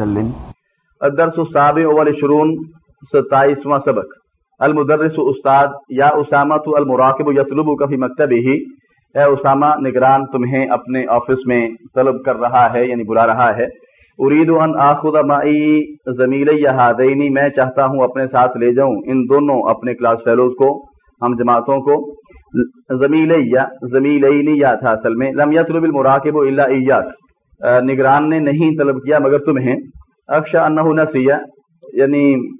سلم الدرس السابع والعشرون ستائیسواں سبق۔ المدرس استاد یا اسامہ تو المراقب یطلب کا فی مکتبہ۔ اے اسامہ، نگران، تمہیں اپنے آفس میں طلب کر رہا ہے یعنی بلا رہا ہے۔ ارید ان آخذ معی زمیلی ہادینی میں چاہتا ہوں اپنے ساتھ لے جاؤں۔ ان دونوں اپنے کلاس فیلوز کو، ہم جماعتوں کو۔ زمیلیہ زمیلینی یا تھا اصل میں۔ لم یطلب المراقب الا ایاک۔ نگران نے نہیں طلب کیا مگر تمہیں۔ اکشا انہو نسیہ یعنی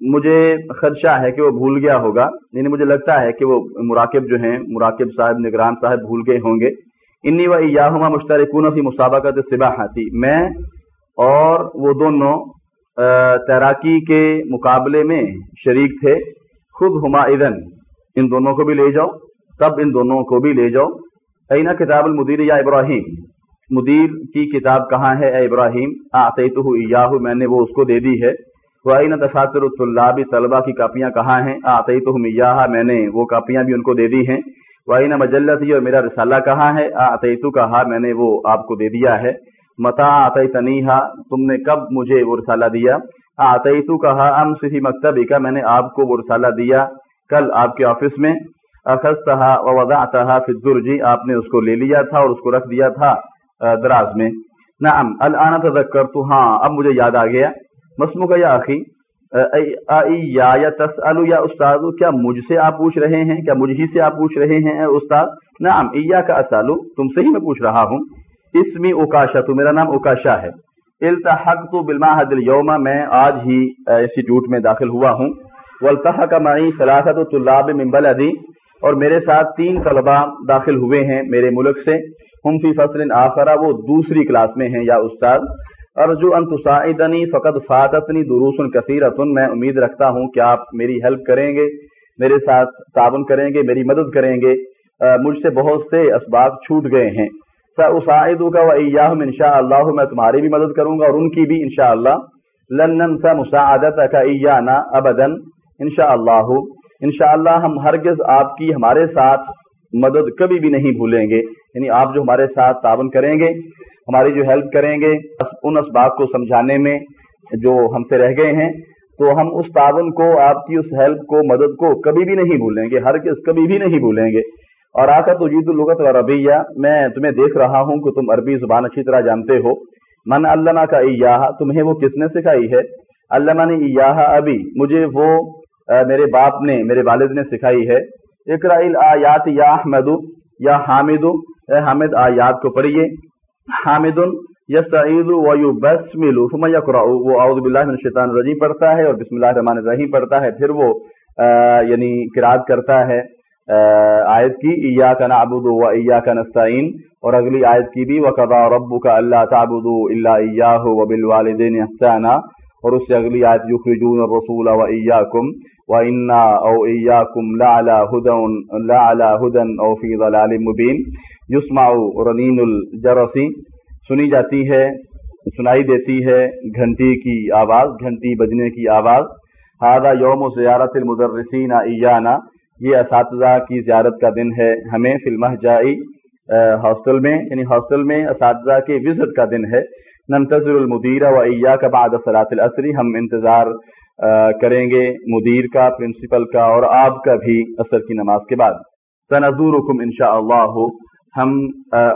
مجھے خدشہ ہے کہ وہ بھول گیا ہوگا۔ یعنی مجھے لگتا ہے کہ وہ مراقب جو ہیں، مراقب صاحب، نگران صاحب بھول گئے ہوں گے۔ انی و ایاہما مشترکون فی مسابقت سباحتی میں اور وہ دونوں تیراکی کے مقابلے میں شریک تھے۔ خود ہما اذن، ان دونوں کو بھی لے جاؤ۔ تب ان دونوں کو بھی لے جاؤ۔ اینا کتاب المدیر یا ابراہیم؟ مدیر کی کتاب کہاں ہے؟ اے ابراہیم آتیتہ ایاہو، میں نے وہ اس کو دے دی ہے۔ وَأَيْنَ دَفَاتِرُ الطُّلَّابِ، طلبہ کی کاپیاں کہاں ہیں؟ آتیتہم ایاہا، میں نے وہ کاپیاں بھی ان کو دے دی ہیں۔ وَأَيْنَ مجلتی اور میرا رسالہ کہاں ہے؟ آتیتو کہا میں نے وہ آپ کو دے دیا ہے۔ متا آتیتنیہا تم نے کب مجھے وہ رسالہ دیا؟ آتیتو کہا امس فی مکتبی کا میں نے آپ کو وہ رسالہ دیا کل آپ کے آفس میں۔ اخذتہا ووضعتہا فی الدرجی آپ نے اس کو لے لیا تھا اور اس کو رکھ دیا تھا۔ دراز میں۔ نعم، الان تذکرتو ہاں اب مجھے یاد آ گیا۔ مسمو کا یا اخی؟ یا یا تسالو یا استاد، کیا مجھ سے آپ پوچھ رہے ہیں؟ کیا مجھ ہی سے آپ پوچھ رہے ہیں، اے استاد؟ نعم ایا کا اسالو تم سے ہی میں پوچھ رہا ہوں۔ اسمی اوکاشا تو میرا نام اوکاشا ہے۔ التحقت بالمعهد اليوم، میں آج ہی انسٹیٹیوٹ میں داخل ہوا ہوں۔ والتحق معي ثلاثه طلاب من بلدي، اور میرے ساتھ تین طلبہ داخل ہوئے ہیں میرے ملک سے۔ ہم فی فصل آخرہ، وہ دوسری کلاس میں ہیں، یا استاد۔ ارجو ان تساعدنی فقط فاتتنی دروس کثیرت میں امید رکھتا ہوں کہ آپ میری ہیلپ کریں گے، میرے ساتھ تعاون کریں گے، میری مدد کریں گے۔ مجھ سے بہت سے اسباب چھوٹ گئے ہیں۔ ساساعدو کا و ایاہم انشاءاللہ، میں تمہاری بھی مدد کروں گا اور ان کی بھی انشاءاللہ۔ لن ننسى مساعدتك ایانا ابدا، انشاءاللہ۔ انشاءاللہ، ہم ہرگز آپ کی، ہمارے ساتھ مدد کبھی بھی نہیں بھولیں گے۔ یعنی آپ جو ہمارے ساتھ تعاون کریں گے، ہماری جو ہیلپ کریں گے ان اسباب کو سمجھانے میں جو ہم سے رہ گئے ہیں، تو ہم اس تعاون کو، آپ کی اس ہیلپ کو، مدد کو کبھی بھی نہیں بھولیں گے۔ ہر کس کبھی بھی نہیں بھولیں گے۔ اور آ کر تو جیت الغت عربیہ میں تمہیں دیکھ رہا ہوں کہ تم عربی زبان اچھی طرح جانتے ہو۔ من علامہ کا ایاہا تمہیں وہ کس نے سکھائی ہے؟ علامہ نے ایاہا ابھی مجھے وہ میرے باپ نے، میرے والد نے سکھائی ہے۔ اقرا آیات یا احمد یا حامد. اے حامد، آیات کو پڑھیے. حامد یا سعید و یو بسمل ثم یقرا وہ اعوذ باللہ من الشیطان الرجیم پڑھتا ہے اور بسم اللہ الرحمن الرحیم پڑھتا ہے. پھر وہ یعنی قرات کرتا ہے آیت کی، ایاک نعبد و ایاک نستعین. اور اگلی آیت کی بھی وقضا ربک الا تعبدوا الا ایاہ وبالوالدین احسانا اور اس سے اگلی آیت، یخرجون الرسول و ایاکم وَإِنَّا أَوْ إِيَّاكُمْ لَعَلَى هُدًى لَعَلَى هُدًى أَوْ فِي ضَلَالٍ مُبِينٍ۔ يُسْمَعُ رَنِينُ الْجَرَسِ۔ سنی جاتی ہے، سنائی دیتی ہے گھنٹی کی آواز، گھنٹی بجنے کی آواز۔ هذا یوم زیارت المدرسین ایانا یہ اساتذہ کی زیارت کا دن ہے، ہمیں فی المہجائی ہاسٹل میں یعنی ہاسٹل میں اساتذہ کے وزٹ کا دن ہے۔ ننتظر المدیر و ایاک بعد صلاة العصر۔ ہم انتظار کریں گے مدیر کا، پرنسپل کا، اور آپ کا بھی اثر کی نماز کے بعد۔ سنزورکم انشاءاللہ، ہم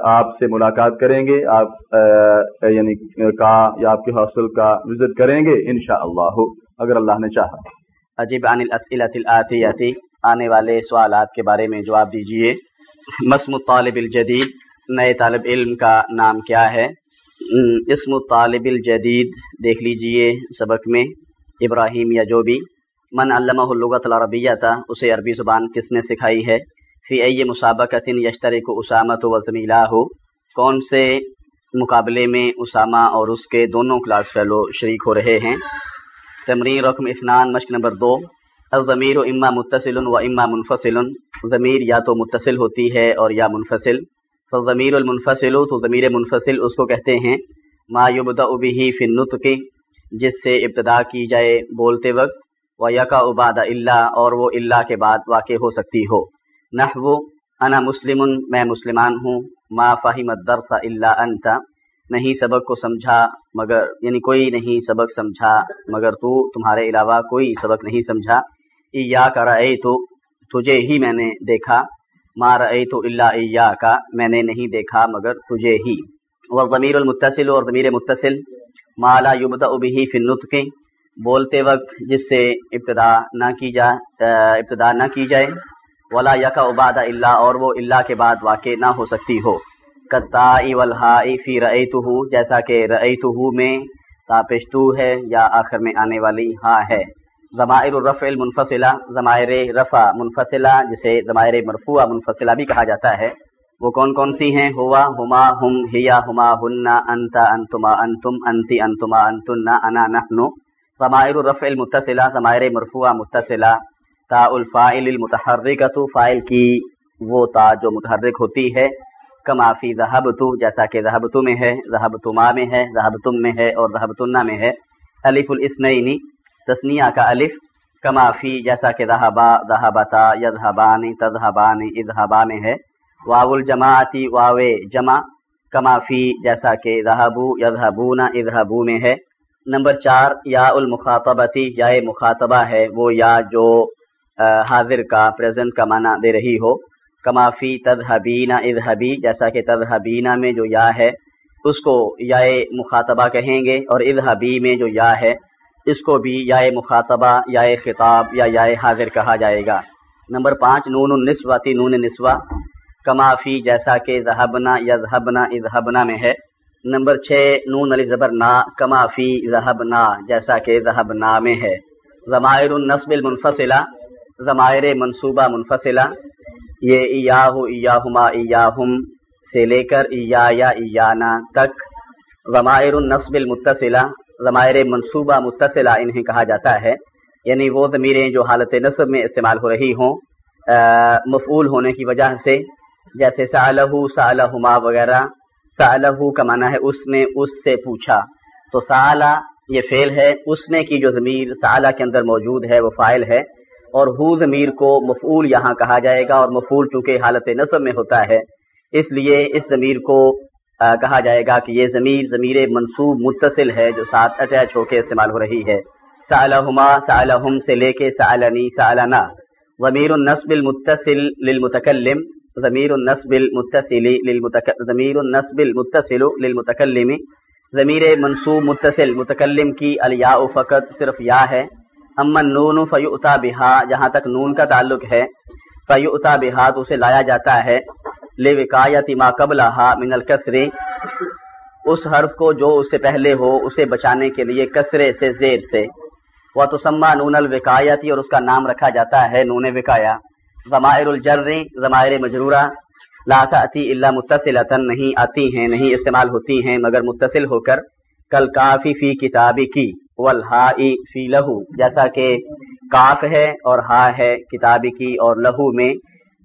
آپ سے ملاقات کریں گے، آپ یعنی کا یا آپ کے ہاسٹل کا وزٹ کریں گے انشاءاللہ، اگر اللہ نے چاہا۔ عجیب عن الاسئلت آنے والے سوالات کے بارے میں جواب دیجیے۔ مسم الطالب الجدید، نئے طالب علم کا نام کیا ہے؟ اسم الطالب الجدید، دیکھ لیجیے سبق میں۔ ابراہیم یا جو بھی۔ من علامہ اللغت العربیہ تھا اسے عربی زبان کس نے سکھائی ہے؟ فی ائی مسابقت یشترک کو اسامت و زمیلہ۔ ہو کون سے مقابلے میں اسامہ اور اس کے دونوں کلاس فیلو شریک ہو رہے ہیں؟ تمرین رقم افنان مشق نمبر دو۔ الضمیر و اما متصل و اما منفصل۔ ضمیر یا تو متصل ہوتی ہے اور یا منفصل۔ ضمیر المنفصل، تو ضمیر منفصل اس کو کہتے ہیں۔ ما یبدا به فی النطق۔ جس سے ابتدا کی جائے بولتے وقت و یکا اباد اللہ اور وہ اللہ کے بعد واقع ہو سکتی ہو۔ نحو، انا مسلم، میں مسلمان ہوں، ما فہم درس اللہ انتا نہیں سبق کو سمجھا مگر یعنی کوئی نہیں سبق سمجھا مگر تو تمہارے علاوہ کوئی سبق نہیں سمجھا۔ ایا کا رأے تو تجھے ہی میں نے دیکھا۔ ما رأے تو اللہ ایا کا میں نے نہیں دیکھا مگر تجھے ہی۔ وہ ضمیر المتصل اور ضمیر متصل مالا یبدا ابھی فنت کے بولتے وقت جس سے ابتدا نہ کی جائے ابتدا نہ کی جائے۔ ولا یکا عباد اللہ اور وہ اللہ کے بعد واقع نہ ہو سکتی ہو۔ کتائی والہائی فی رأیتہو جیسا کہ رأیتہو میں تاپشتو ہے یا آخر میں آنے والی ہاں ہے۔ ضمائر الرفع المنفصلہ، ضمائر رفع منفصلہ جسے ضمائر مرفوع منفصلہ بھی کہا جاتا ہے۔ وہ کون کون سی ہیں؟ ہوا، ہما، ہم، ہیا، ہما ہننا انتا، انتما، انتم، انتی، انتما، انتنا، انا، نحنو۔ ضمائر الرفع المتصلہ، ضمائر مرفوع متصلہ۔ تا الفائل المتحرکتو فائل کی وہ تا جو متحرک ہوتی ہے۔ کما فی ذہبتو، جیسا کہ ذہبتو میں ہے ذہبتما میں ہے، ذہبتم میں ہے اور ذہبتنا میں ہے۔ الف الاسنین تسنیہ کا الف۔ کما فی، جیسا کہ ذہبا، ذہبتا، یذہبانی، تذہبانی، اذہبا میں ہے۔ واو الجماعتی واو جمع کما فی، جیسا کہ ذہبو، یذہبون، اذہبو میں ہے۔ نمبر چار، یا المخاطبتی، یا مخاطبہ ہے وہ یا جو حاضر کا، پریزنٹ کا معنی دے رہی ہو۔ کمافی تدہبینہ اذہبی، جیسا کہ تدہبینہ میں جو یا ہے، اس کو یا مخاطبہ کہیں گے اور اذہبی میں جو یا ہے، اس کو بھی یا مخاطبہ، یا خطاب، یا یا حاضر کہا جائے گا۔ نمبر پانچ، نون النسواتی نون نسوا کمافی جیسا کہ ذہبنا، یا ذہبنا اذہبنا میں ہے۔ نمبر چھ، نون علی زبر، نا کمافی ذہبنا، جیسا کہ ذہبنا میں ہے۔ ضمائر النصب المنفصلہ، ضمائر منصوبہ منفصلہ۔ یہ ایاہو، ایاہما، ایاہم سے لے کر ایا یا ایانا تک۔ ضمائر النصب المتصلہ، ضمائر منصوبہ متصلہ انہیں کہا جاتا ہے۔ یعنی وہ ضمیریں جو حالت نصب میں استعمال ہو رہی ہوں مفعول ہونے کی وجہ سے۔ جیسے سالہ سالہما وغیرہ۔ سالہ کا معنی ہے اس نے اس سے پوچھا۔ تو سالہ یہ فعل ہے، اس نے کی جو ضمیر سالہ کے اندر موجود ہے، وہ فائل ہے۔ اور ہو ضمیر کو مفعول یہاں کہا جائے گا اور مفعول چونکہ حالت نصب میں ہوتا ہے، اس لیے اس ضمیر کو کہا جائے گا کہ یہ ضمیر ضمیر منصوب متصل ہے جو ساتھ اٹیچ ہو کے استعمال ہو رہی ہے۔ سالہما سالہم سے لے کے سالنی سالنا ضمیر النصب المتصل للمتکلم۔ ضمیر النصب المتصل ضمیر النصب المتصل للمتکلم. ضمیر منصوب متصل، متکلم کی الیاء فقط صرف یا ہے. امن نون فیوتا بہا، جہاں تک نون کا تعلق ہے فیوتا بہا تو اسے لایا جاتا ہے. لے ما قبل من الکسری اس حرف کو جو اس سے پہلے ہو، اسے بچانے کے لیے کسرے سے زیر سے. وہ تو سما نون الوکایتی اور اس کا نام رکھا جاتا ہے نون وکایا ضمائر الجر، ضمائر مجرورہ۔ لا تأتی الا متصلتن نہیں آتی ہیں، نہیں استعمال ہوتی ہیں، مگر متصل ہو کر۔ کل کافی فی کتابی کی والہائی فی لہو۔ جیسا کہ کاف ہے اور ہا ہے کتابی کی اور لہو میں۔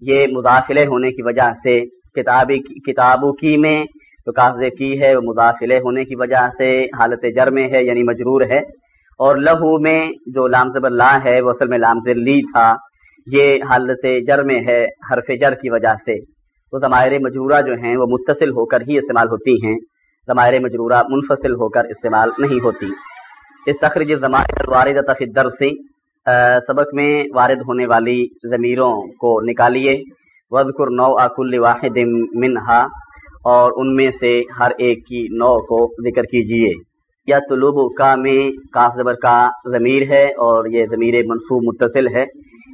یہ مداخلے ہونے کی وجہ سے کتابی کتابوں کی میں تو کافظ کی ہے، وہ مداخلے ہونے کی وجہ سے حالت جر میں ہے یعنی مجرور ہے۔ اور لہو میں جو لام زبر لا ہے، وہ اصل میں لام زر لی تھا۔ یہ حالت جر میں ہے، حرف جر کی وجہ سے۔ تو ضمائر مجرورہ جو ہیں، وہ متصل ہو کر ہی استعمال ہوتی ہیں۔ ضمائر مجرورہ منفصل ہو کر استعمال نہیں ہوتی۔ استخرج ضمائر الواردہ فی الدرس سبق میں وارد ہونے والی ضمیروں کو نکالیے۔ وذکر نو کل واحد منہا، اور ان میں سے ہر ایک کی نو کو ذکر کیجیے۔ یا طلوب کا میں کاف زبر کا ضمیر ہے، اور یہ ضمیر منصوب متصل ہے۔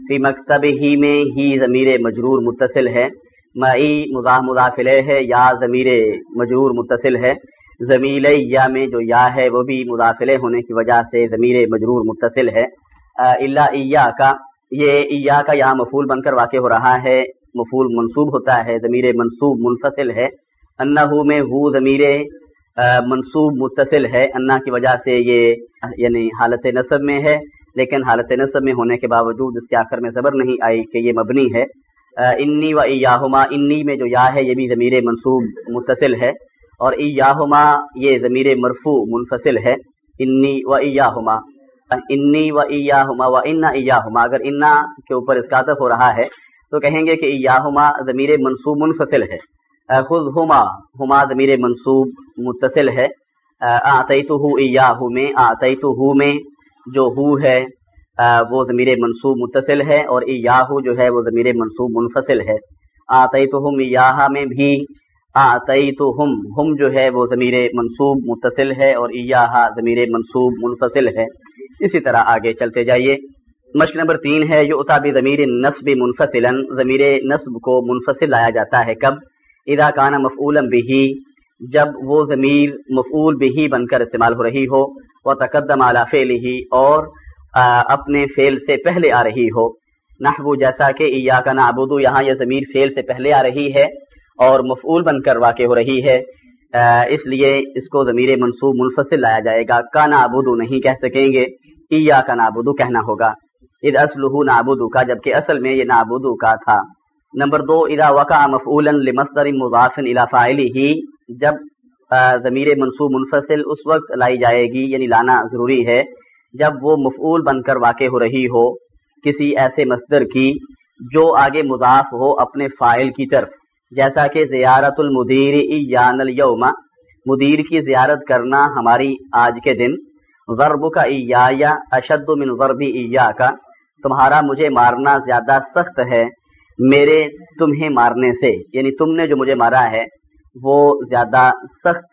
فی مکتب ہی میں ہی ضمیر مجرور متصل ہے۔ مئی مضاح مداخلے ہے، یا ضمیر مجرور متصل ہے۔ زمیل یا میں جو یا ہے وہ بھی مداخلے ہونے کی وجہ سے ضمیر مجرور متصل ہے۔ اللہ ایا کا یہ ایا کا یہاں مفول بن کر واقع ہو رہا ہے۔ مفول منصوب ہوتا ہے، ضمیر منصوب منفصل ہے۔ انا میں ہو ضمیر منصوب متصل ہے۔ انا کی وجہ سے یہ یعنی حالت نصب میں ہے۔ لیکن حالت نصب میں ہونے کے باوجود اس کے آخر میں صبر نہیں آئی کہ یہ مبنی ہے۔ انی و ایاہما، انی میں جو یا ہے، یہ بھی ضمیر منصوب متصل ہے۔ اور ایاہما، یہ ضمیر مرفوع منفصل ہے۔ انی و ایاہما۔ انی و ایاہما و انا ایاہما۔ اگر انا کے اوپر اس اسکاتف ہو رہا ہے، تو کہیں گے کہ ایاہما ضمیر منصوب منفصل ہے۔ خود ہما ہما ضمیر منصوب متصل ہے۔ آتیتو ہو ایاہو میں آتیتو میں جو ہو ہے وہ ضمیر منصوب متصل ہے اور ایاہو جو ہے، وہ ضمیر منصوب منفصل ہے۔ آتیتہم ایاہا میں بھی آتیتہم، ہم جو ہے، وہ ضمیر منصوب متصل ہے اور ایاہا ضمیر منصوب منفصل ہے۔ اسی طرح آگے چلتے جائیے۔ مشق نمبر تین ہے جو اتابی ضمیر نصب منفصلا۔ ضمیر نصب کو منفصل لایا جاتا ہے کب؟ اذا کانا مفعولا بھی جب وہ ضمیر مفعول بھی بن کر استعمال ہو رہی ہو۔ وہ تقدم اعلیٰ فعل ہی اور اپنے فعل سے پہلے آ رہی ہو۔ نحو جیسا کہ ایا کا نعبدو یہاں یہ ضمیر فعل سے پہلے آ رہی ہے اور مفعول بن کر واقع ہو رہی ہے۔ اس لیے اس کو ضمیر منصوب منفصل لایا جائے گا۔ کا نعبدو نہیں کہہ سکیں گے ایا کا نعبدو کہنا ہوگا۔ اد اسلح نابودو کا جبکہ اصل میں یہ نابودو کا تھا۔ نمبر دو ادا وقع مفعول لمصدر مضاف الى فاعله، جب ضمیر منصوب منفصل اس وقت لائی جائے گی یعنی لانا ضروری ہے، جب وہ مفعول بن کر واقع ہو رہی ہو کسی ایسے مصدر کی جو آگے مضاف ہو اپنے فائل کی طرف۔ جیسا کہ زیارت المدیر ایان الیوم، مدیر کی زیارت کرنا ہماری آج کے دن۔ غرب کا ایا اشد من غربی ایا کا تمہارا مجھے مارنا زیادہ سخت ہے، میرے تمہیں مارنے سے۔ یعنی تم نے جو مجھے مارا ہے وہ زیادہ سخت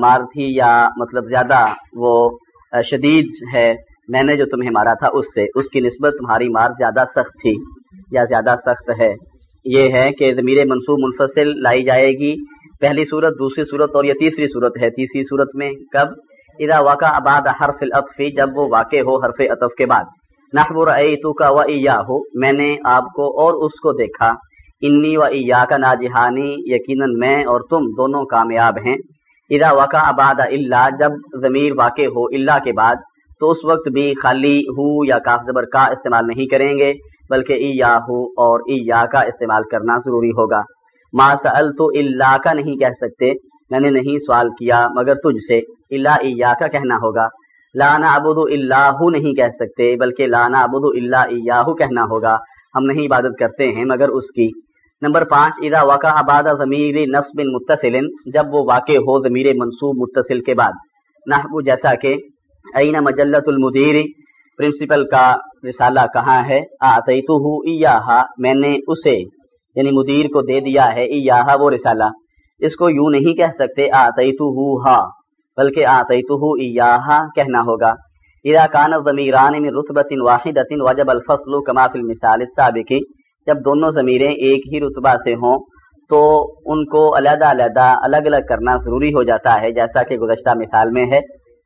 مار تھی یا مطلب زیادہ وہ شدید ہے، میں نے جو تمہیں مارا تھا اس سے، اس کی نسبت تمہاری مار زیادہ سخت تھی یا زیادہ سخت ہے۔ یہ ہے کہ ضمیر منصوب منفصل لائی جائے گی۔ پہلی صورت، دوسری صورت اور یہ تیسری صورت ہے۔ تیسری صورت میں کب؟ اذا واقع آباد حرف العطفی جب وہ واقع ہو حرف عطف کے بعد۔ نحو رأیتو کا و ایاہو میں نے آپ کو اور اس کو دیکھا۔ انی و ایا کا ناجہانی یقیناً میں اور تم دونوں کامیاب ہیں۔ اذا وقع اباد اللہ جب ضمیر واقع ہو اللہ کے بعد، تو اس وقت بھی خالی ہو یا کاف زبر کا استعمال نہیں کریں گے، بلکہ ایا ہو اور ایا کا استعمال کرنا ضروری ہوگا۔ ما سأل تو اللہ کا نہیں کہہ سکتے، میں نے نہیں سوال کیا مگر تجھ سے اللہ ایا کا کہنا ہوگا۔ لانا ابود اللہ نہیں کہہ سکتے، بلکہ لانا ابود اللہ کہنا ہوگا۔ ہم نہیں عبادت کرتے ہیں مگر اس کی۔ نمبر پانچ، اذا وقع آباد ضمیر نصب متصل، جب وہ واقع ہو ضمیر منصوب متصل کے بعد۔ نحو جیسا کہ این مجلت المدیر پرنسپل کا رسالہ کہاں ہے؟ آتیتو ایاہا میں نے اسے یعنی مدیر کو دے دیا ہے، ایاہا وہ رسالہ۔ اس کو یوں نہیں کہہ سکتے آتیتو ہا بلکہ آتیتہ ایاہا کہنا ہوگا۔ اذا کان الضمیران من رتبت واحدت وجب الفصل کما فی المثال السابق جب دونوں ضمیریں ایک ہی رتبہ سے ہوں تو ان کو علیحدہ علیحدہ الگ الگ کرنا ضروری ہو جاتا ہے، جیسا کہ گزشتہ مثال میں ہے۔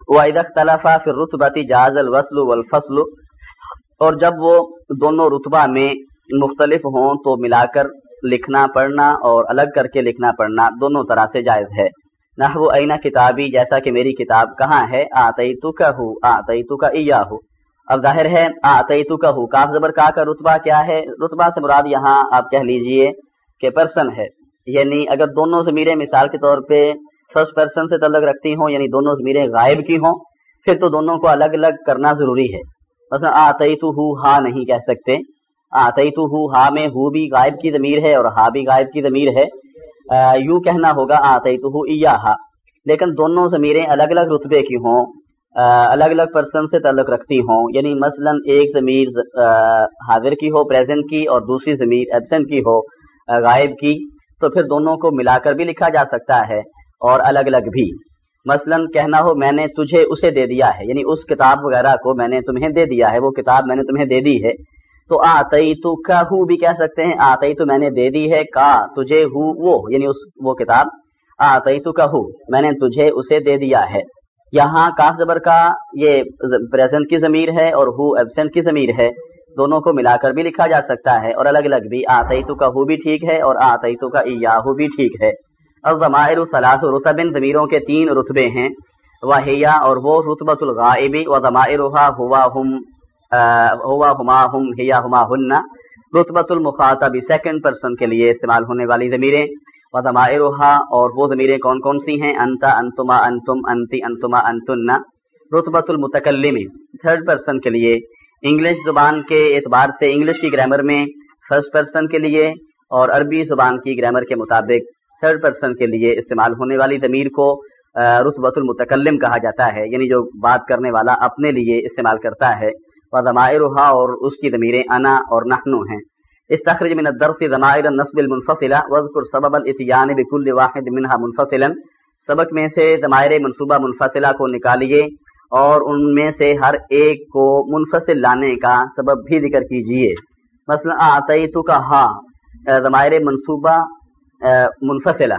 وَإِذَا اخْتَلَفَ فِي الرُّتْبَةِ جَازَ اور جب وہ دونوں رتبہ میں مختلف ہوں تو ملا کر لکھنا، پڑھنا اور الگ کر کے لکھنا، پڑھنا دونوں طرح سے جائز ہے۔ نحو اینا کتابی، جیسا کہ میری کتاب کہاں ہے؟ آتیتو کا ہو آتیتو کا ایاہو۔ اب ظاہر ہے آتیتو کا ہو کاف زبر کا کا رتبہ کیا ہے؟ رتبہ سے مراد یہاں آپ کہہ لیجیے کہ پرسن ہے۔ یعنی اگر دونوں ضمیریں مثال کے طور پہ فرسٹ پرسن سے تعلق رکھتی ہوں یعنی دونوں ضمیریں غائب کی ہوں، پھر تو دونوں کو الگ الگ کرنا ضروری ہے۔ مثلا آتیتو ہو ہا نہیں کہہ سکتے۔ آتیتو ہو ہا میں ہو بھی غائب کی ضمیر ہے اور ہا بھی غائب کی ضمیر ہے۔ یوں کہنا ہوگا آتے تو لیکن دونوں ضمیریں الگ الگ رتبے کی ہوں الگ الگ پرسن سے تعلق رکھتی ہوں۔ یعنی مثلا ایک ضمیر حاضر کی ہو پریزنٹ کی، اور دوسری ضمیر ایبسنٹ کی ہو غائب کی۔ تو پھر دونوں کو ملا کر بھی لکھا جا سکتا ہے، اور الگ الگ بھی۔ مثلا کہنا ہو، میں نے تجھے اسے دے دیا ہے۔ یعنی اس کتاب وغیرہ کو میں نے تمہیں دے دیا ہے، وہ کتاب میں نے تمہیں دے دی ہے۔ تو آتی تو کا ہو بھی کہہ سکتے ہیں آتی تو میں نے دے دی ہے، کا تجھے ہو وہ۔ یعنی اس، وہ کتاب آتی تو کا ہو، میں نے تجھے اسے دے دیا ہے۔ یہاں کاف زبر کا یہ پریزنٹ کی ضمیر ہے اور ہو ایبسنٹ کی ضمیر ہے، دونوں کو ملا کر بھی لکھا جا سکتا ہے اور الگ الگ بھی آتی تو کا ہو بھی ٹھیک ہے اور آتی تو کا ایاہو بھی ٹھیک ہے۔ اور ضمائر صلاح رتبن، ضمیروں کے تین رتبے ہیں۔ وحیہ اور وہ رتبۃ الغائبی و ضمائر ہوا ہم ہوا ہما ہم ہیا ہما ہن۔ رتبت المخاطب سیکنڈ پرسن کے لیے استعمال ہونے والی ضمیریں۔ و اور وہ ضمیریں کون کون سی ہیں؟ انتا انتما، انتم، انتی، انتما، انتن. رتبت المتکلم تھرڈ پرسن کے لیے. انگلش زبان کے اعتبار سے انگلش کی گرامر میں فرسٹ پرسن کے لیے، اور عربی زبان کی گرامر کے مطابق تھرڈ پرسن کے لیے استعمال ہونے والی ضمیر کو رتبۃ المتکلم کہا جاتا ہے یعنی جو بات کرنے والا اپنے لیے استعمال کرتا ہے. وہ ضمائرها، اور اس کی ضمیریں انا اور نحنو ہیں. استخرج من الدرس ضمائر النصب المنفصلہ واذکر سبب الاتیان بكل واحد منها منفصلا. سبق میں سے ضمائر منصوبہ منفصلہ کو نکالیے اور ان میں سے ہر ایک کو منفصل لانے کا سبب بھی ذکر کیجیے مثلا اعطیتک ہا ضمائر منصوبہ منفصلہ۔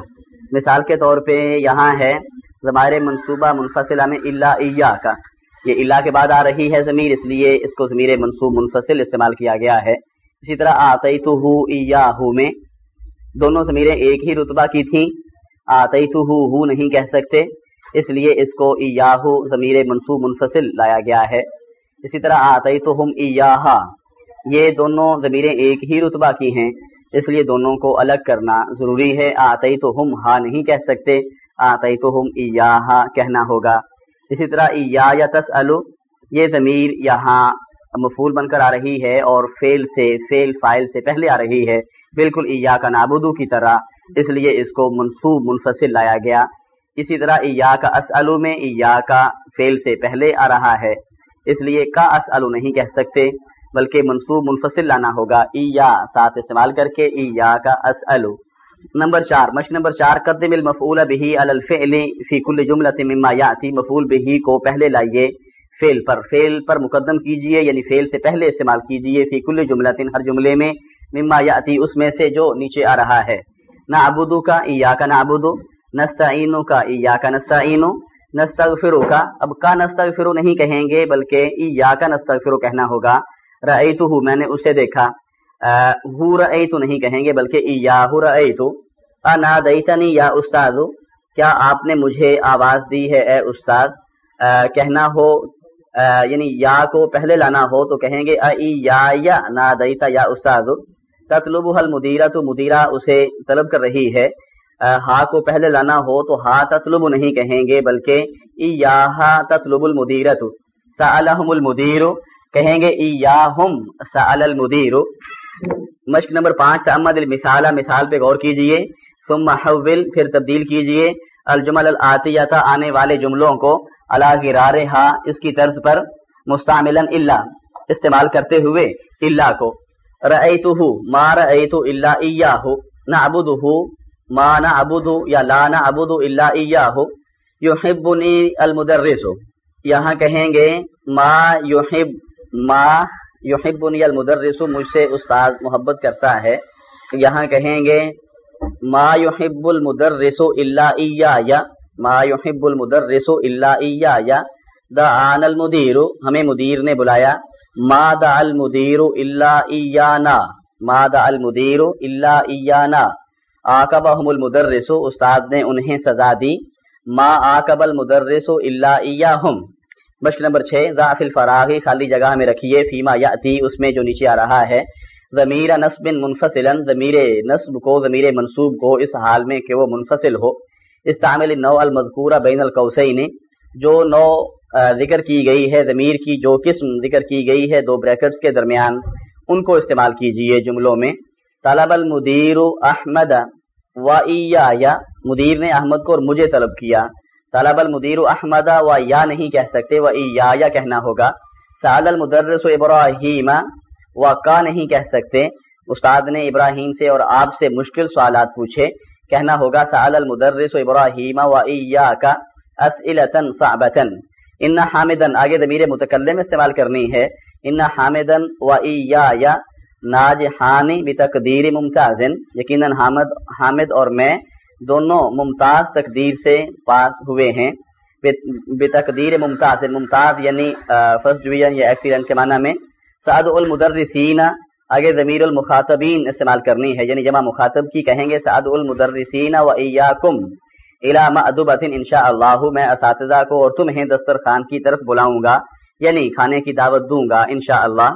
مثال کے طور پہ یہاں ہے، ضمائر منصوبہ منفصلہ میں اللہ ایا کا یہ اللہ کے بعد آ رہی ہے ضمیر، اس لیے اس کو ضمیر منصوب منفصل استعمال کیا گیا ہے۔ اسی طرح آتی تو ہو میں دونوں ضمیریں ایک ہی رتبہ کی تھیں۔ آتی تو ہو نہیں کہہ سکتے۔ اس لیے اس کو ایاہو ضمیر منصوب منفصل لایا گیا ہے۔ اسی طرح آتی تو ہم ایاہا، یہ دونوں ضمیریں ایک ہی رتبہ کی ہیں۔ اس لیے دونوں کو الگ کرنا ضروری ہے۔ آتی تو ہم ہا نہیں کہہ سکتے۔ آتی تو ہم ایاہا کہنا ہوگا۔ اسی طرح یا یا تس یہ ضمیر یہاں مفول بن کر آ رہی ہے اور فیل سے فیل فائل سے پہلے آ رہی ہے۔ بالکل ایا کا نابودو کی طرح۔ اس لیے اس کو منصوب، منفصل لایا گیا۔ اسی طرح ایا کا اسلو میں ایا کا فیل سے پہلے آ رہا ہے۔ اس لیے کا اسلو نہیں کہہ سکتے، بلکہ منصوب، منفصل لانا ہوگا۔ ایا ساتھ استعمال کر کے ایا کا اسلو نمبر چار مش نمبر چار، قدم المفعول به على الفعل في كل جمله مما ياتي مفعول به کو پہلے لائیے۔ فعل پر فعل پر مقدم کیجیے یعنی فعل سے پہلے استعمال کیجیے، فی کل جملہ ہر جملے میں، مما یاتی اس میں سے جو نیچے آ رہا ہے۔ نعبدو کا ایاک نعبدو نستعینو کا ایاک نستعینو نستغفرو کا اب کا نستغفرو نہیں کہیں گے، بلکہ ایاک نستغفرو کہنا ہوگا۔ رأیتو میں نے اسے دیکھا۔ ہو رأیتو نہیں کہیں گے، بلکہ یا ہو رأیتو۔ انا دیتنی یا استاد کیا آپ نے مجھے آواز دی ہے، اے استاد؟ کہنا ہو یعنی یا کو پہلے لانا ہو تو کہیں گے ائی یا یا نا یا استاد تطلب حل مدیرہ تو مدیرہ اسے طلب کر رہی ہے۔ ہا کو پہلے لانا ہو تو ہا تطلب نہیں کہیں گے، بلکہ ای یا تطلب المدیرہ سألہم المدیر، کہیں گے، ای یا ہم المدیر۔ مشق نمبر پانچ تعمد المثالہ مثال پہ غور کیجیے۔ ثم حول، پھر تبدیل کیجیے۔ الجمل العطیتا آنے والے جملوں کو۔ اللہ گرارہا اس کی طرز پر مستعملا اللہ استعمال کرتے ہوئے اللہ کو۔ رأیتو ما رأیتو الا ایاہو نعبدو ما نعبدو یا لا نعبدو الا ایاہو۔ یحبنی المدرسو۔ یہاں کہیں گے، ما یحب، ما یحبنی المدرس مجھ سے استاد محبت کرتا ہے۔ یہاں کہیں گے، ما یحب المدرس الا ایا ما یحب المدرس الا ایا دعان المدیر ہمیں مدیر نے بلایا. ما دع المدیر الا ایانا ما دع المدیر الا ایانا آقبہم المدرس، استاد نے انہیں سزا دی. ما آقب المدرس الا ایاہم مشق نمبر چھ، ضعف الفراغی خالی جگہ میں رکھیے. فیما یا اس میں جو نیچے آ رہا ہے. ضمیر نصب منفصل ضمیر نصب کو، ضمیر منصوب کو اس حال میں کہ وہ منفصل ہو. استعمل نو المذکورہ بین القوسین، جو نو ذکر کی گئی ہے، ضمیر کی جو قسم ذکر کی گئی ہے، دو بریکٹس کے درمیان، ان کو استعمال کیجیے جملوں میں۔ طلب المدیر احمد و مدیر نے احمد کو اور مجھے طلب کیا۔ طلب المدیر احمد و یا نہیں کہہ سکتے، و یا کہنا ہوگا۔ سعد المدرس ابراہیم و کا نہیں کہہ سکتے۔ استاد نے ابراہیم سے اور آپ سے مشکل سوالات پوچھے۔ کہنا ہوگا سعد المدرس ابراہیم و کا اسئلتن صعبتن ان حامدن آگے ضمیر متکلم استعمال کرنی ہے. ان حامدن و یا ناجحانی بتقدیر ممتازن یقیناً حامد حامد اور میں دونوں ممتاز تقدیر سے پاس ہوئے ہیں. بے تقدیر ممتاز ممتاز یعنی فرسٹ ڈویژن یا ایکسیڈنٹ کے معنی میں. سعد المدرسین آگے ضمیر المخاطبین استعمال کرنی ہے یعنی جمع مخاطب کی کہیں گے، سعد المدرسین و ایاکم علامہ ادبت ان شاء اللہ، میں اساتذہ کو اور تمہیں دسترخوان کی طرف بلاؤں گا یعنی کھانے کی دعوت دوں گا انشاء اللہ۔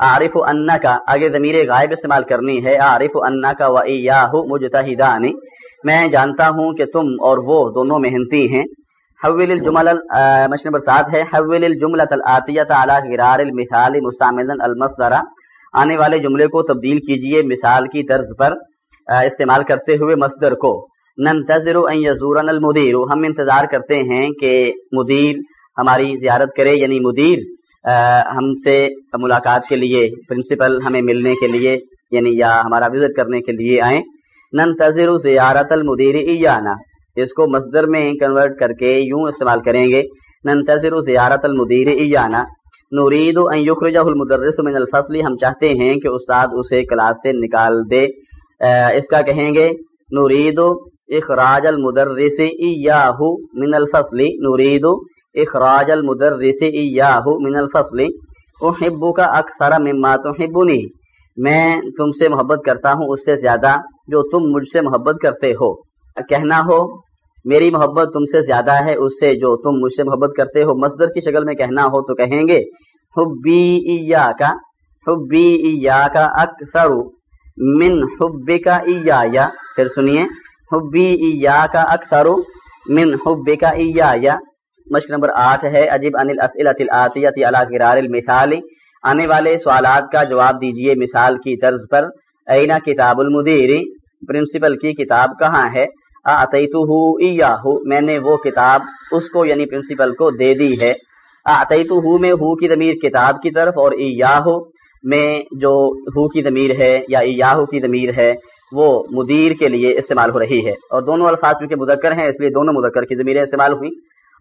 عارف انا کا آگے ضمیر غائب استعمال کرنی ہے عارف انا کا و ایاہ مجتہدانی میں جانتا ہوں کہ تم اور وہ دونوں محنتی ہیں۔ حول الجمل مش نمبر سات ہے، حول الجملۃ العطیۃ علی غرار المثال مستعملا المصدر۔ آنے والے جملے کو تبدیل کیجیے مثال کی طرز پر استعمال کرتے ہوئے مصدر کو۔ ننتظر ان یزورن المدیر۔ ہم انتظار کرتے ہیں کہ مدیر ہماری زیارت کرے یعنی مدیر ہم سے ملاقات کے لیے، پرنسپل ہمیں ملنے کے لیے یعنی یا ہمارا وزٹ کرنے کے لیے آئیں۔ ننتظر زیارت المدیر ایانا۔ اس کو مصدر میں کنورٹ کر کے یوں استعمال کریں گے۔ ننتظر زیارت المدیر ایانا۔ نورید ان یخرجہ المدرس من الفصل. ہم چاہتے ہیں کہ استاد اسے کلاس سے نکال دے۔ اس کا کہیں گے؟ نورید اخراج المدرس ایاہو من الفصل. نورید اخراج المدرس ایاہو من الفصل. احبک اکثر مما تحبنی میں تم سے محبت کرتا ہوں، اس سے زیادہ جو تم مجھ سے محبت کرتے ہو۔ کہنا ہو میری محبت تم سے زیادہ ہے، اس سے جو تم مجھ سے محبت کرتے ہو، مصدر کی شکل میں کہنا ہو تو کہیں گے، حبی ایاکا حبی ایاکا اکثر من حب حبکا ایایا۔ پھر سنیے، حبی ایاکا اکثر من حب حبکا ایایا۔ مشق نمبر آٹھ ہے، عجیب ان الاسئلۃ الاتیۃ علی غرار المثال۔ آنے والے سوالات کا جواب دیجیے مثال کی طرز پر۔ اینا کتاب المدیر؟ پرنسپل کی کتاب کہاں ہے؟ آتیتو ایاہو، میں نے وہ کتاب، اس کو یعنی پرنسپل کو دے دی ہے۔ آتیتو میں ہو کی ضمیر کتاب کی طرف اور ایاہو میں جو ہو کی ضمیر ہے یا ایاہو کی ضمیر ہے، وہ مدیر کے لیے استعمال ہو رہی ہے۔ اور دونوں الفاظ چونکہ مذکر ہیں، اس لیے دونوں مذکر کی ضمیریں استعمال ہوئی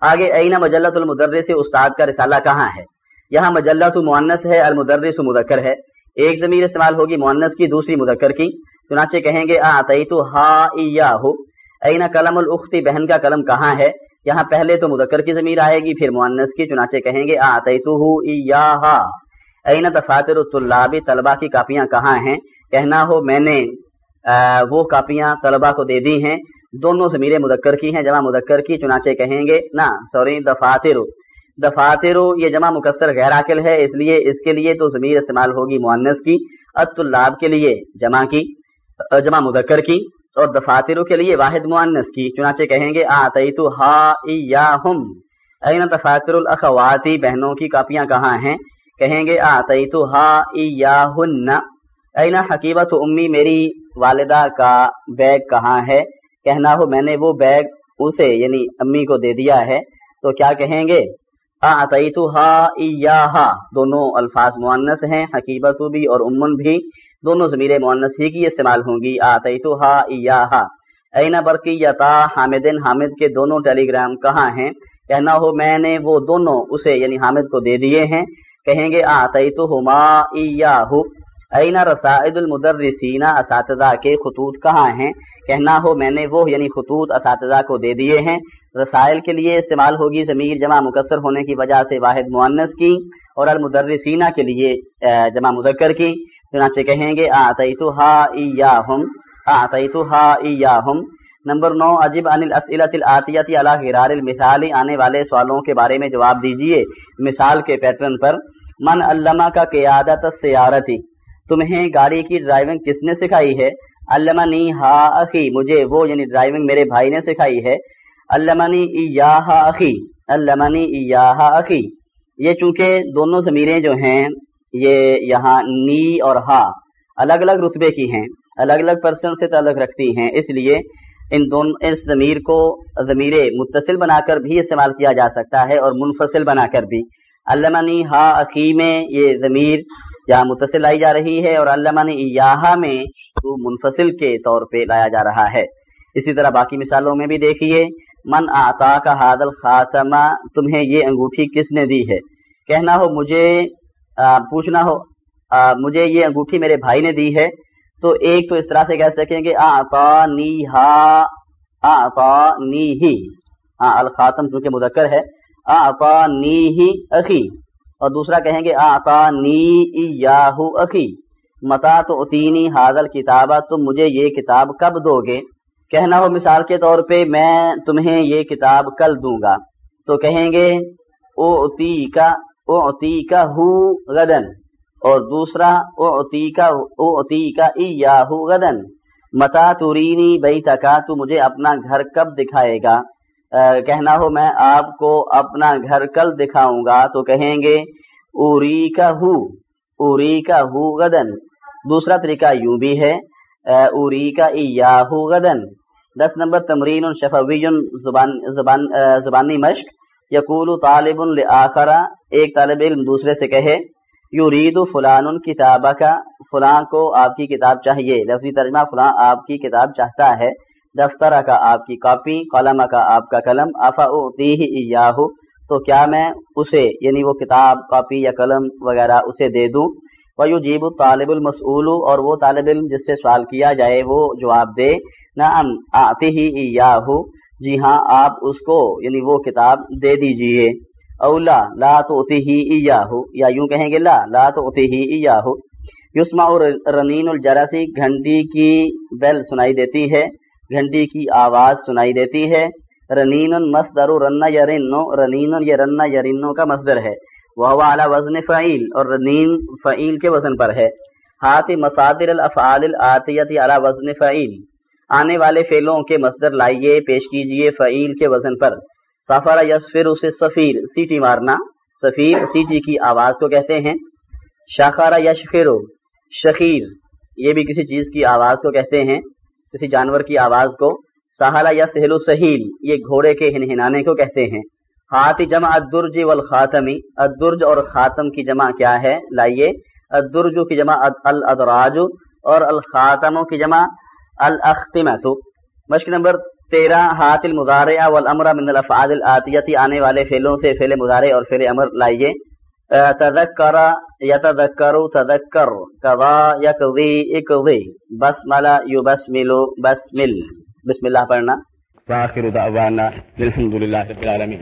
آگے، اینا مجلت المدرس استاد کا رسالہ کہاں ہے؟ یہاں مجلت معنس ہے، المدرس مذکر ہے۔ ایک ضمیر استعمال ہوگی معنس کی، دوسری مذکر کی۔ چنانچہ کہیں گے آتیتو ہا ایاہو۔ اینا کلم الاختی، بہن کا کلم کہاں ہے؟ یہاں پہلے تو مذکر کی ضمیر آئے گی، پھر معنس کی، چنانچہ کہیں گے آتیتو اینا دفاتر الطلاب طلبہ کی کاپیاں کہاں ہیں؟ کہنا ہو میں نے وہ کاپیاں طلبہ کو دے دی ہیں۔ دونوں ضمیر مذکر کی ہیں، جمع مذکر کی، چنانچہ کہیں گے، نا، سوری، دفاتر۔ دفاتر، یہ جمع مکسر غیر عاقل ہے، اس لیے اس کے لیے تو ضمیر استعمال ہوگی معنس کی، الطلاب کے لیے، جمع کی، جمع مذکر کی۔ اور دفاتروں کے لیے واحد معنس کی، چنانچہ کہیں گے، آتیتو ہا ایاہم۔ این دفاتر الاخواتی، بہنوں کی کاپیاں کہاں ہیں؟ کہیں گے، آتیتو ہا ایاہن۔ این حکیبت امی، میری والدہ کا بیگ کہاں ہے؟ کہنا ہو، میں نے وہ بیگ اسے یعنی امی کو دے دیا ہے۔ تو کیا کہیں گے؟ آتیتو ہا دونوں الفاظ معنس ہیں حکیبت بھی اور امن بھی. دونوں ضمیر معنس ہی کی استعمال ہوں گی. آتیتو ہا ایاہا اینا برقی یتا حامدن حامد کے دونوں ٹیلی گرام کہاں ہیں؟ کہنا ہو میں نے وہ دونوں اسے یعنی حامد کو دے دیے ہیں. کہیں گے آتیتو ہما ایاہو. اینا رسائد المدرسین، اساتذہ کے خطوط کہاں ہیں؟ کہنا ہو میں نے وہ یعنی خطوط اساتذہ کو دے دیے ہیں. رسائل کے لیے استعمال ہوگی ضمیر جمع مکسر ہونے کی وجہ سے واحد معنس کی اور المدرسین کے لیے جمع مذکر کی۔ چنانچہ کہیں گے آتیتو ہا ایاہم آتیتو ہا ایاہم۔ نمبر نو عجب عن الاسئلت الاتیت علی غرار المثال۔ آنے والے سوالوں کے بارے میں جواب دیجیے مثال کے پیٹرن پر۔ من علمہ کا قیادت سیارتی تمہیں گاڑی کی ڈرائیونگ کس نے سکھائی ہے؟ علمنی ہا اخی، مجھے وہ یعنی ڈرائیونگ میرے بھائی نے سکھائی ہے۔ علمنی ایاہا اخی، علمنی ایاہا اخی۔ یہ چونکہ دونوں ضمیریں جو ہیں، یہ یہاں نی اور ہا الگ الگ رتبے کی ہیں، الگ الگ پرسن سے تعلق رکھتی ہیں، اس لیے ان دونوں اس ضمیر کو ضمیر متصل بنا کر بھی استعمال کیا جا سکتا ہے اور منفصل بنا کر بھی۔ علمنی ہا اخی میں یہ ضمیر یا متصل لائی جا رہی ہے اور علمنی ایاہا میں تو منفصل کے طور پہ لایا جا رہا ہے۔ اسی طرح باقی مثالوں میں بھی دیکھیے۔ من آتا کا حادل خاتمہ تمہیں یہ انگوٹھی کس نے دی ہے؟ کہنا ہو مجھے آ, پوچھنا ہو آ, مجھے یہ انگوٹھی میرے بھائی نے دی ہے۔ تو ایک تو اس طرح سے کہہ سکیں گے آتا نی ہا آتا نی ہی۔ ہاں الخاتم چونکہ مذکر ہے۔ آتا نی ہی اخی۔ اور دوسرا کہیں گے آتا نی یاہو اخی۔ متا تو اتینی حاضل کتابہ تم مجھے یہ کتاب کب دو گے؟ کہنا ہو مثال کے طور پہ میں تمہیں یہ کتاب کل دوں گا۔ تو کہیں گے او اتی کا او اتی کا ہو غدن اور دوسرا او اتی کا او اتی کا ایاہو غدن متا تورینی بئی تکا تو مجھے اپنا گھر کب دکھائے گا؟ کہنا ہو میں آپ کو اپنا گھر کل دکھاؤں گا۔ تو کہیں گے اوری کا ہو اوری کا ہو غدن دوسرا طریقہ یوں بھی ہے اوری کا ایاہو غدن دس نمبر تمرین شفوی زبان زبان زبانی مشق۔ یقول طالب الآخرا ایک طالب علم دوسرے سے کہے یرید فلان کتاب کا فلاں کو آپ کی کتاب چاہیے۔ لفظی ترجمہ فلاں آپ کی کتاب چاہتا ہے۔ دفتر کا آپ کی کاپی قلم کا آپ کا قلم، افا تو کیا میں اسے یعنی وہ کتاب، کاپی یا قلم وغیرہ اسے دے دوں؟ وہ جیب طالب المسول اور وہ طالب علم جس سے سوال کیا جائے وہ جواب دے۔ نعم آتی ہی یاہو جی ہاں آپ اس کو یعنی وہ کتاب دے دیجیے۔ اولا لا تو ہی یا یوں کہیں گے، لا لا تو ہی یسما اور رنین الجراسی گھنٹی کی بیل سنائی دیتی ہے۔ گھنٹی کی آواز سنائی دیتی ہے۔ رنین مصدر رن یا رنو رنین یا رن یا رنو کا مصدر ہے۔ وہ اعلیٰ وزن فعیل اور رنین فعیل کے وزن پر ہے۔ ہاتھ مسادر الافعال العطیتی اعلیٰ وزن فعیل آنے والے فعلوں کے مصدر لائیے، پیش کیجیے فعیل کے وزن پر۔ سفر یسفر اسے سفیر، سیٹی مارنا۔ سفیر، سیٹی کی آواز کو کہتے ہیں۔ شاخارا یشخر، شخیر۔ یہ بھی کسی چیز کی آواز کو کہتے ہیں۔ کسی جانور کی آواز کو۔ سہلا یا سہل سہیل، یہ گھوڑے کے ہنہنانے کو کہتے ہیں۔ ہاتھ جمع ادرج والخاتمی. ادرج اور خاتم کی جمع کیا ہے؟ لائیے. ادرج کی جمع الادراج اور الخاتموں کی جمع الاختمت. مشق نمبر تیرہ، ہاتھ المضارع والامر من الافعال الاتیتی آنے والے فعلوں سے فعل مضارع اور فعل امر. لائیے. تذکر، یتذکر، تذکر. قضا، یقضی، اقضی. بسمل یبسمل، بسمل. بسم اللہ پڑھنا. واخر دعوانا الحمدللہ رب العالمین.